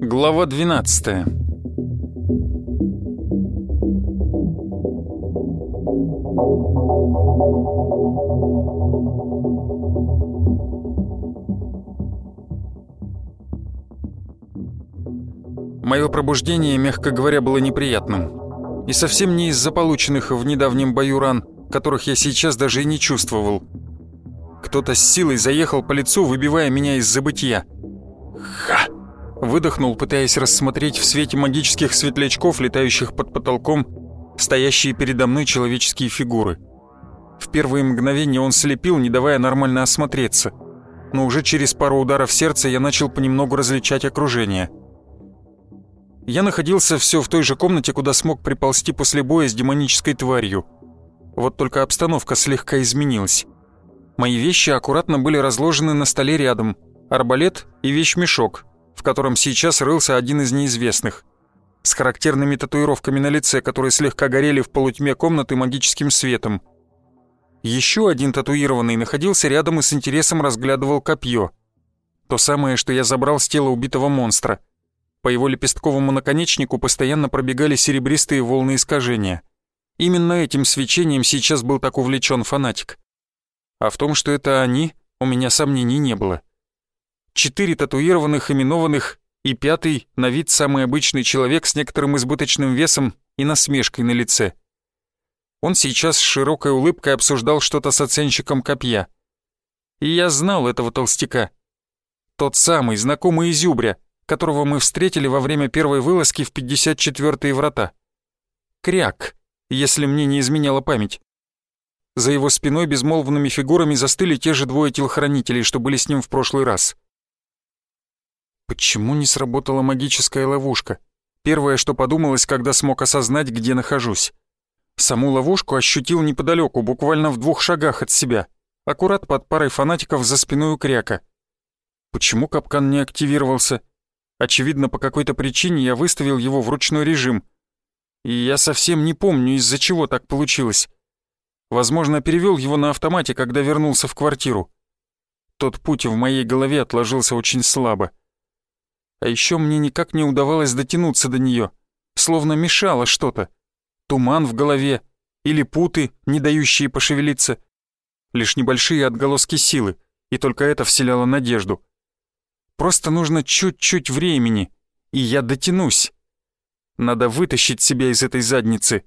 Глава 12 Мое пробуждение, мягко говоря, было неприятным. И совсем не из-за полученных в недавнем бою ран, которых я сейчас даже и не чувствовал. Кто-то с силой заехал по лицу, выбивая меня из забытия. «Ха!» Выдохнул, пытаясь рассмотреть в свете магических светлячков, летающих под потолком, стоящие передо мной человеческие фигуры. В первые мгновения он слепил, не давая нормально осмотреться. Но уже через пару ударов сердца я начал понемногу различать окружение – я находился все в той же комнате, куда смог приползти после боя с демонической тварью. Вот только обстановка слегка изменилась. Мои вещи аккуратно были разложены на столе рядом. Арбалет и вещмешок, в котором сейчас рылся один из неизвестных. С характерными татуировками на лице, которые слегка горели в полутьме комнаты магическим светом. Еще один татуированный находился рядом и с интересом разглядывал копье. То самое, что я забрал с тела убитого монстра — по его лепестковому наконечнику постоянно пробегали серебристые волны искажения. Именно этим свечением сейчас был так увлечен фанатик. А в том, что это они, у меня сомнений не было. Четыре татуированных, именованных, и пятый, на вид самый обычный человек с некоторым избыточным весом и насмешкой на лице. Он сейчас с широкой улыбкой обсуждал что-то с оценщиком копья. И я знал этого толстяка. Тот самый, знакомый изюбря, которого мы встретили во время первой вылазки в 54-е врата. Кряк, если мне не изменяла память. За его спиной безмолвными фигурами застыли те же двое телохранителей, что были с ним в прошлый раз. Почему не сработала магическая ловушка? Первое, что подумалось, когда смог осознать, где нахожусь. Саму ловушку ощутил неподалеку, буквально в двух шагах от себя, аккурат под парой фанатиков за спиной у кряка. Почему капкан не активировался? Очевидно, по какой-то причине я выставил его в ручной режим. И я совсем не помню, из-за чего так получилось. Возможно, перевел его на автомате, когда вернулся в квартиру. Тот путь в моей голове отложился очень слабо. А еще мне никак не удавалось дотянуться до нее, словно мешало что-то. Туман в голове или путы, не дающие пошевелиться. Лишь небольшие отголоски силы, и только это вселяло надежду. Просто нужно чуть-чуть времени, и я дотянусь. Надо вытащить себя из этой задницы.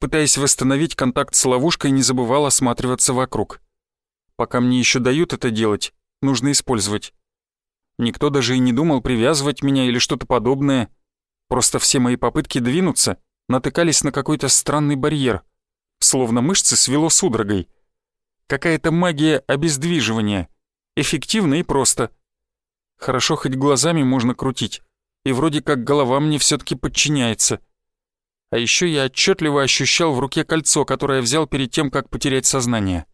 Пытаясь восстановить контакт с ловушкой, не забывал осматриваться вокруг. Пока мне еще дают это делать, нужно использовать. Никто даже и не думал привязывать меня или что-то подобное. Просто все мои попытки двинуться натыкались на какой-то странный барьер, словно мышцы свело судорогой. Какая-то магия обездвиживания. Эффективно и просто — Хорошо, хоть глазами можно крутить. И вроде как голова мне все таки подчиняется. А еще я отчетливо ощущал в руке кольцо, которое взял перед тем, как потерять сознание.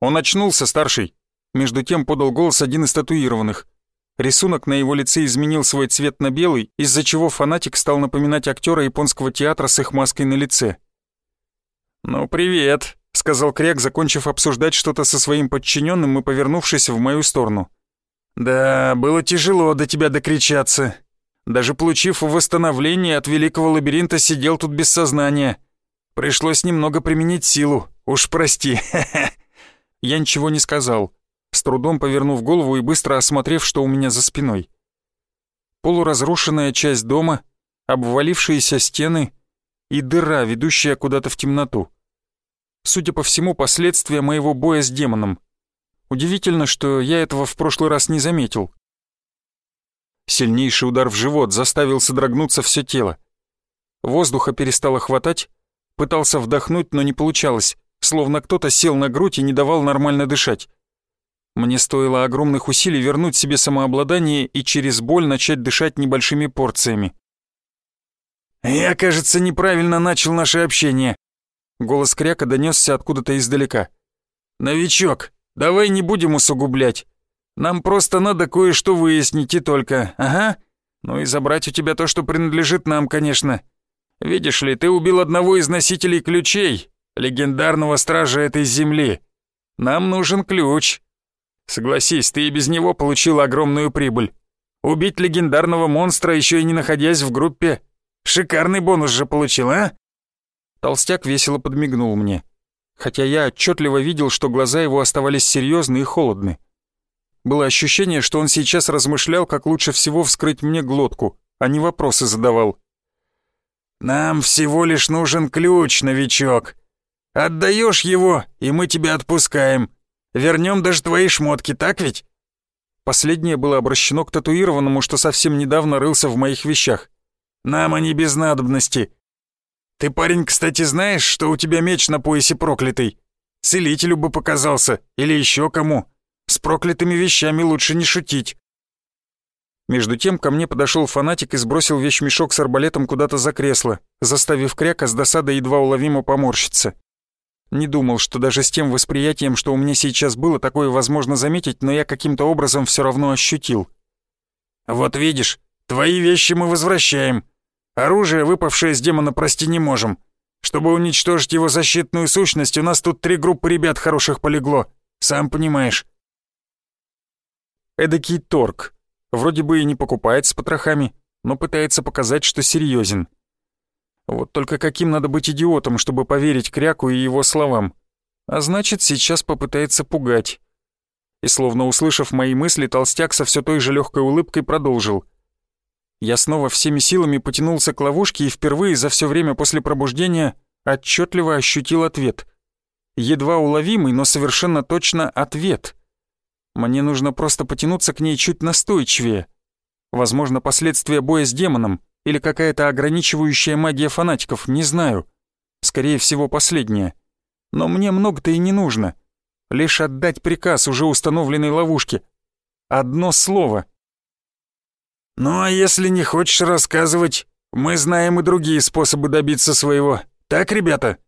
«Он очнулся, старший!» Между тем подал голос один из татуированных. Рисунок на его лице изменил свой цвет на белый, из-за чего фанатик стал напоминать актера японского театра с их маской на лице. «Ну, привет», — сказал Кряк, закончив обсуждать что-то со своим подчиненным и повернувшись в мою сторону. «Да, было тяжело до тебя докричаться. Даже получив восстановление от великого лабиринта, сидел тут без сознания. Пришлось немного применить силу, уж прости. Я ничего не сказал, с трудом повернув голову и быстро осмотрев, что у меня за спиной. Полуразрушенная часть дома, обвалившиеся стены и дыра, ведущая куда-то в темноту. Судя по всему, последствия моего боя с демоном — Удивительно, что я этого в прошлый раз не заметил. Сильнейший удар в живот заставил содрогнуться все тело. Воздуха перестало хватать, пытался вдохнуть, но не получалось, словно кто-то сел на грудь и не давал нормально дышать. Мне стоило огромных усилий вернуть себе самообладание и через боль начать дышать небольшими порциями. «Я, кажется, неправильно начал наше общение», — голос Кряка донесся откуда-то издалека. «Новичок, Давай не будем усугублять. Нам просто надо кое-что выяснить и только. Ага. Ну и забрать у тебя то, что принадлежит нам, конечно. Видишь ли, ты убил одного из носителей ключей, легендарного стража этой земли. Нам нужен ключ. Согласись, ты и без него получил огромную прибыль. Убить легендарного монстра, еще и не находясь в группе. Шикарный бонус же получил, а?» Толстяк весело подмигнул мне, хотя я отчетливо видел, что глаза его оставались серьезны и холодны. Было ощущение, что он сейчас размышлял, как лучше всего вскрыть мне глотку, а не вопросы задавал. «Нам всего лишь нужен ключ, новичок. Отдаешь его, и мы тебя отпускаем. Вернем даже твои шмотки, так ведь?» Последнее было обращено к татуированному, что совсем недавно рылся в моих вещах. «Нам они без надобности. Ты, парень, кстати, знаешь, что у тебя меч на поясе проклятый? Целителю бы показался, или еще кому. С проклятыми вещами лучше не шутить». Между тем ко мне подошел фанатик и сбросил вещмешок с арбалетом куда-то за кресло, заставив кряка с досадой едва уловимо поморщиться. Не думал, что даже с тем восприятием, что у меня сейчас было, такое возможно заметить, но я каким-то образом все равно ощутил. «Вот видишь, твои вещи мы возвращаем. Оружие, выпавшее с демона, прости не можем. Чтобы уничтожить его защитную сущность, у нас тут три группы ребят хороших полегло, сам понимаешь». Эдакий торг. Вроде бы и не покупает с потрохами, но пытается показать, что серьезен. Вот только каким надо быть идиотом, чтобы поверить Кряку и его словам. А значит, сейчас попытается пугать. И словно услышав мои мысли, толстяк со все той же легкой улыбкой продолжил. Я снова всеми силами потянулся к ловушке и впервые за все время после пробуждения отчетливо ощутил ответ. Едва уловимый, но совершенно точно ответ. Мне нужно просто потянуться к ней чуть настойчивее. Возможно, последствия боя с демоном — или какая-то ограничивающая магия фанатиков, не знаю. Скорее всего, последняя. Но мне много-то и не нужно. Лишь отдать приказ уже установленной ловушке. Одно слово. «Ну а если не хочешь рассказывать, мы знаем и другие способы добиться своего. Так, ребята?»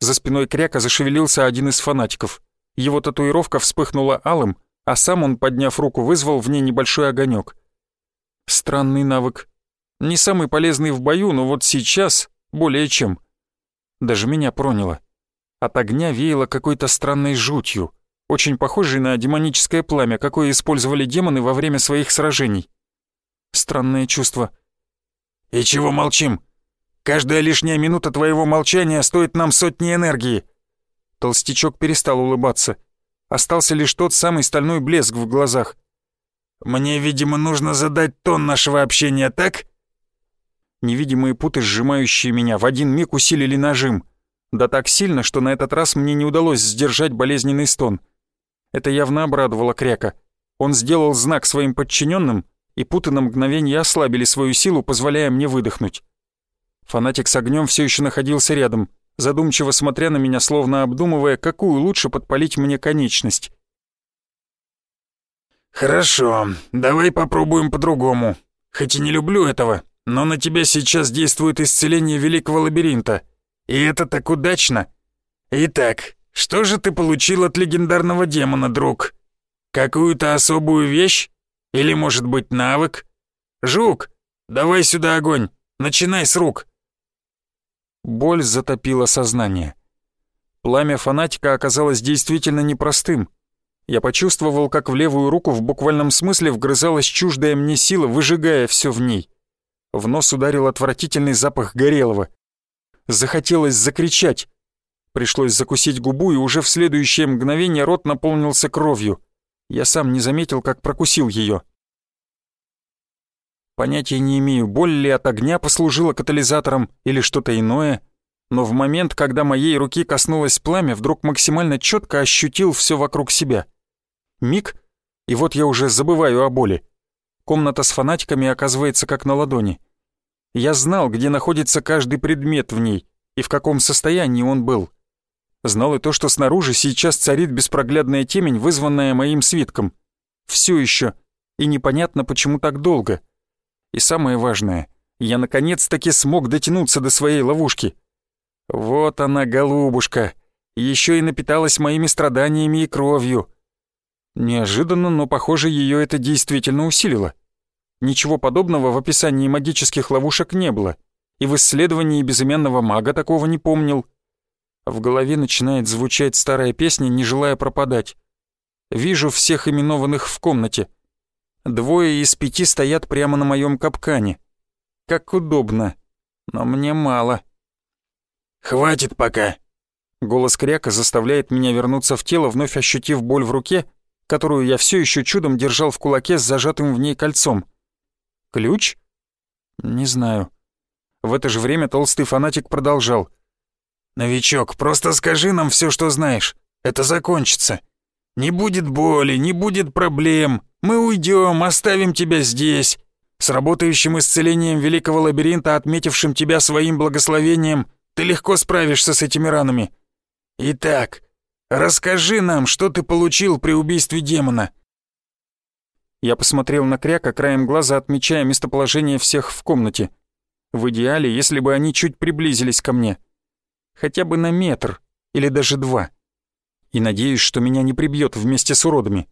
За спиной Кряка зашевелился один из фанатиков. Его татуировка вспыхнула алым, а сам он, подняв руку, вызвал в ней небольшой огонек. Странный навык, не самый полезный в бою, но вот сейчас более чем. Даже меня проняло. От огня веяло какой-то странной жутью, очень похожей на демоническое пламя, какое использовали демоны во время своих сражений. Странное чувство. «И чего молчим? Каждая лишняя минута твоего молчания стоит нам сотни энергии!» Толстячок перестал улыбаться. Остался лишь тот самый стальной блеск в глазах. «Мне, видимо, нужно задать тон нашего общения, так?» Невидимые путы, сжимающие меня, в один миг усилили нажим. Да так сильно, что на этот раз мне не удалось сдержать болезненный стон. Это явно обрадовало Кряка. Он сделал знак своим подчиненным, и путы на мгновение ослабили свою силу, позволяя мне выдохнуть. Фанатик с огнем все еще находился рядом, задумчиво смотря на меня, словно обдумывая, какую лучше подпалить мне конечность. «Хорошо, давай попробуем по-другому. Хоть и не люблю этого, но на тебя сейчас действует исцеление Великого Лабиринта. И это так удачно. Итак, что же ты получил от легендарного демона, друг? Какую-то особую вещь? Или, может быть, навык? Жук, давай сюда огонь, начинай с рук. Боль затопила сознание. Пламя фанатика оказалось действительно непростым. Я почувствовал, как в левую руку в буквальном смысле вгрызалась чуждая мне сила, выжигая все в ней. В нос ударил отвратительный запах горелого. Захотелось закричать. Пришлось закусить губу, и уже в следующее мгновение рот наполнился кровью. Я сам не заметил, как прокусил ее. Понятия не имею, боль ли от огня послужила катализатором или что-то иное, но в момент, когда моей руки коснулось пламя, вдруг максимально четко ощутил все вокруг себя. Миг, и вот я уже забываю о боли. Комната с фанатиками оказывается как на ладони. Я знал, где находится каждый предмет в ней и в каком состоянии он был. Знал и то, что снаружи сейчас царит беспроглядная темень, вызванная моим свитком. Все еще, и непонятно, почему так долго. И самое важное, я наконец-таки смог дотянуться до своей ловушки. Вот она, голубушка, еще и напиталась моими страданиями и кровью. Неожиданно, но, похоже, ее это действительно усилило. Ничего подобного в описании магических ловушек не было. и в исследовании безымянного мага такого не помнил. В голове начинает звучать старая песня, не желая пропадать. Вижу всех именованных в комнате. Двое из пяти стоят прямо на моем капкане. Как удобно, но мне мало. «Хватит пока!» Голос кряка заставляет меня вернуться в тело, вновь ощутив боль в руке, которую я все еще чудом держал в кулаке с зажатым в ней кольцом. Ключ? Не знаю. В это же время толстый фанатик продолжал. «Новичок, просто скажи нам все, что знаешь. Это закончится. Не будет боли, не будет проблем. Мы уйдем, оставим тебя здесь. С работающим исцелением великого лабиринта, отметившим тебя своим благословением, ты легко справишься с этими ранами. Итак, расскажи нам, что ты получил при убийстве демона». Я посмотрел на Кряка, краем глаза отмечая местоположение всех в комнате. В идеале, если бы они чуть приблизились ко мне. Хотя бы на метр или даже два. И надеюсь, что меня не прибьет вместе с уродами.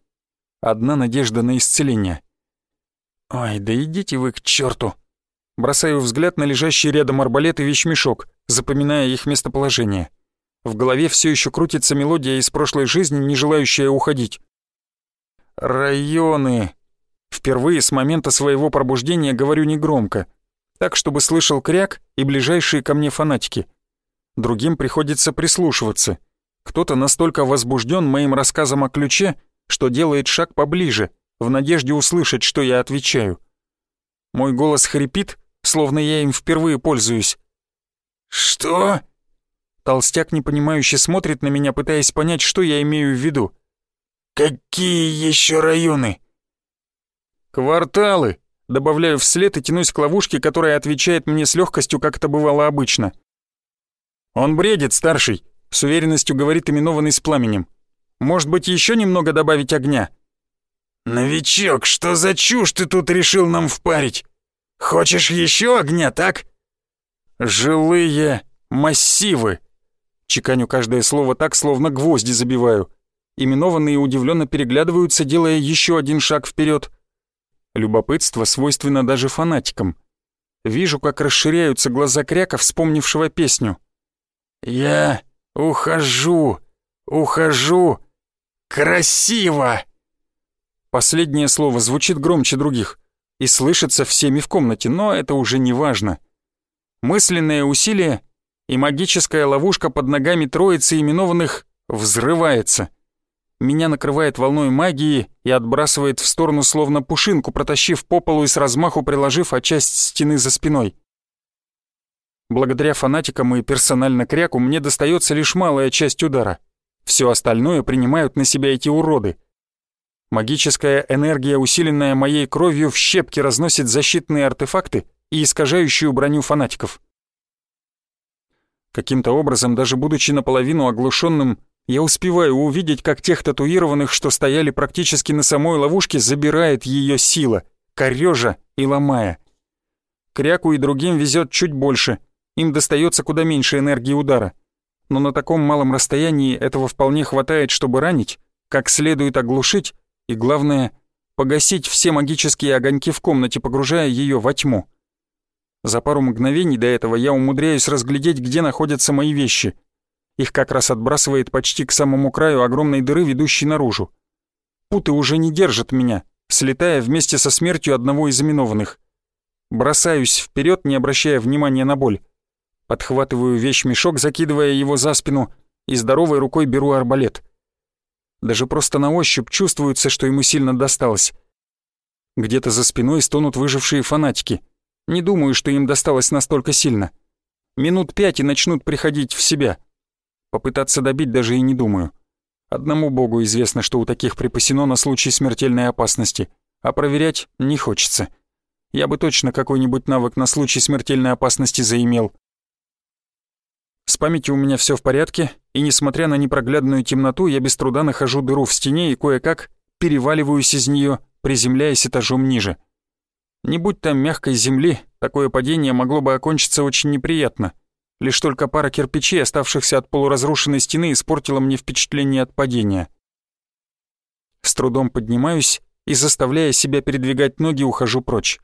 Одна надежда на исцеление. Ой, да идите вы к черту! Бросаю взгляд на лежащий рядом арбалет и вещмешок, запоминая их местоположение. В голове все еще крутится мелодия из прошлой жизни, не желающая уходить. Районы. Впервые с момента своего пробуждения говорю негромко, так, чтобы слышал кряк и ближайшие ко мне фанатики. Другим приходится прислушиваться. Кто-то настолько возбужден моим рассказом о ключе, что делает шаг поближе, в надежде услышать, что я отвечаю. Мой голос хрипит, словно я им впервые пользуюсь. «Что?» Толстяк непонимающе смотрит на меня, пытаясь понять, что я имею в виду. «Какие еще районы?» «Кварталы», добавляю вслед и тянусь к ловушке, которая отвечает мне с легкостью, как это бывало обычно. «Он бредит, старший», — с уверенностью говорит именованный с пламенем. «Может быть, еще немного добавить огня?» «Новичок, что за чушь ты тут решил нам впарить? Хочешь еще огня, так?» «Жилые массивы», — чеканю каждое слово так, словно гвозди забиваю. Именованные удивленно переглядываются, делая еще один шаг вперед. Любопытство свойственно даже фанатикам. Вижу, как расширяются глаза кряка, вспомнившего песню. «Я ухожу, ухожу, красиво!» Последнее слово звучит громче других и слышится всеми в комнате, но это уже не важно. Мысленное усилие и магическая ловушка под ногами троицы именованных взрывается меня накрывает волной магии и отбрасывает в сторону словно пушинку, протащив по полу и с размаху приложив о часть стены за спиной. Благодаря фанатикам и персонально кряку мне достается лишь малая часть удара. Все остальное принимают на себя эти уроды. Магическая энергия, усиленная моей кровью, в щепки разносит защитные артефакты и искажающую броню фанатиков. Каким-то образом, даже будучи наполовину оглушенным, я успеваю увидеть, как тех татуированных, что стояли практически на самой ловушке, забирает ее сила, корежа и ломая. Кряку и другим везет чуть больше, им достается куда меньше энергии удара. Но на таком малом расстоянии этого вполне хватает, чтобы ранить, как следует оглушить и, главное, погасить все магические огоньки в комнате, погружая ее во тьму. За пару мгновений до этого я умудряюсь разглядеть, где находятся мои вещи — их как раз отбрасывает почти к самому краю огромной дыры, ведущей наружу. Путы уже не держат меня, слетая вместе со смертью одного из именованных. Бросаюсь вперед, не обращая внимания на боль. Подхватываю вещь-мешок, закидывая его за спину, и здоровой рукой беру арбалет. Даже просто на ощупь чувствуется, что ему сильно досталось. Где-то за спиной стонут выжившие фанатики. Не думаю, что им досталось настолько сильно. Минут пять и начнут приходить в себя. Попытаться добить даже и не думаю. Одному богу известно, что у таких припасено на случай смертельной опасности, а проверять не хочется. Я бы точно какой-нибудь навык на случай смертельной опасности заимел. С памятью у меня все в порядке, и несмотря на непроглядную темноту, я без труда нахожу дыру в стене и кое-как переваливаюсь из нее, приземляясь этажом ниже. Не будь там мягкой земли, такое падение могло бы окончиться очень неприятно — Лишь только пара кирпичей, оставшихся от полуразрушенной стены, испортила мне впечатление от падения. С трудом поднимаюсь и, заставляя себя передвигать ноги, ухожу прочь.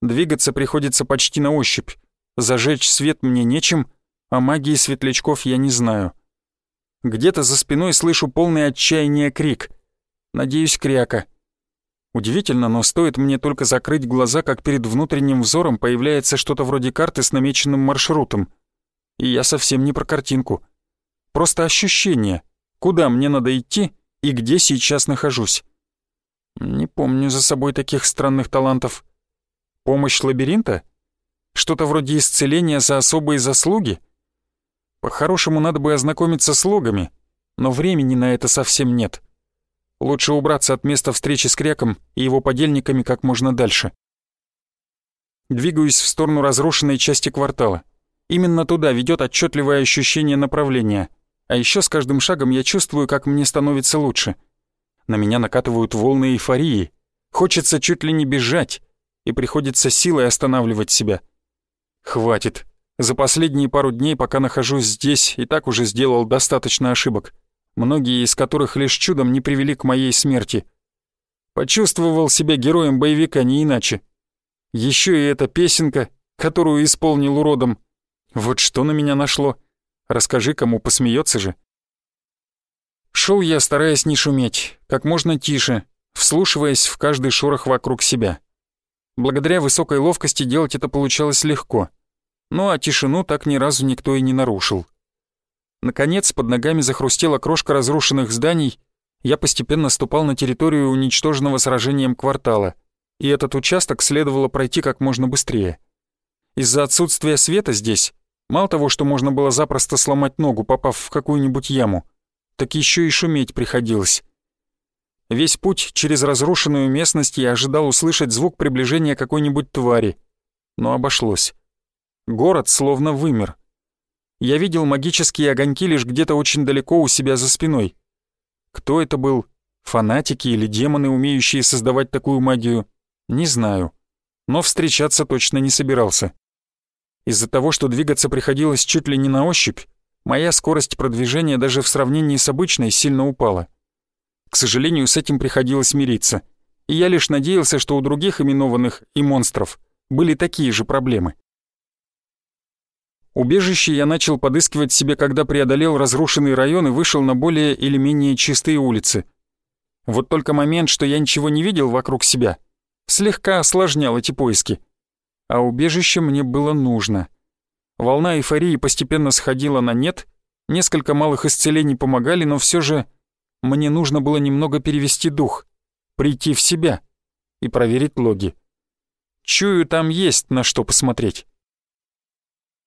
Двигаться приходится почти на ощупь. Зажечь свет мне нечем, а магии светлячков я не знаю. Где-то за спиной слышу полный отчаяния крик. Надеюсь, кряка. Удивительно, но стоит мне только закрыть глаза, как перед внутренним взором появляется что-то вроде карты с намеченным маршрутом. И я совсем не про картинку. Просто ощущение, куда мне надо идти и где сейчас нахожусь. Не помню за собой таких странных талантов. Помощь лабиринта? Что-то вроде исцеления за особые заслуги? По-хорошему надо бы ознакомиться с логами, но времени на это совсем нет. Лучше убраться от места встречи с Кряком и его подельниками как можно дальше. Двигаюсь в сторону разрушенной части квартала. Именно туда ведет отчетливое ощущение направления. А еще с каждым шагом я чувствую, как мне становится лучше. На меня накатывают волны эйфории. Хочется чуть ли не бежать, и приходится силой останавливать себя. Хватит. За последние пару дней, пока нахожусь здесь, и так уже сделал достаточно ошибок, многие из которых лишь чудом не привели к моей смерти. Почувствовал себя героем боевика не иначе. Еще и эта песенка, которую исполнил уродом. Вот что на меня нашло. Расскажи, кому посмеется же. Шел я, стараясь не шуметь, как можно тише, вслушиваясь в каждый шорох вокруг себя. Благодаря высокой ловкости делать это получалось легко — ну а тишину так ни разу никто и не нарушил. Наконец, под ногами захрустела крошка разрушенных зданий, я постепенно ступал на территорию уничтоженного сражением квартала, и этот участок следовало пройти как можно быстрее. Из-за отсутствия света здесь, мало того, что можно было запросто сломать ногу, попав в какую-нибудь яму, так еще и шуметь приходилось. Весь путь через разрушенную местность я ожидал услышать звук приближения какой-нибудь твари, но обошлось. Город словно вымер. Я видел магические огоньки лишь где-то очень далеко у себя за спиной. Кто это был? Фанатики или демоны, умеющие создавать такую магию? Не знаю. Но встречаться точно не собирался. Из-за того, что двигаться приходилось чуть ли не на ощупь, моя скорость продвижения даже в сравнении с обычной сильно упала. К сожалению, с этим приходилось мириться. И я лишь надеялся, что у других именованных и монстров были такие же проблемы. Убежище я начал подыскивать себе, когда преодолел разрушенный район и вышел на более или менее чистые улицы. Вот только момент, что я ничего не видел вокруг себя, слегка осложнял эти поиски. А убежище мне было нужно. Волна эйфории постепенно сходила на нет, несколько малых исцелений помогали, но все же мне нужно было немного перевести дух, прийти в себя и проверить логи. Чую, там есть на что посмотреть.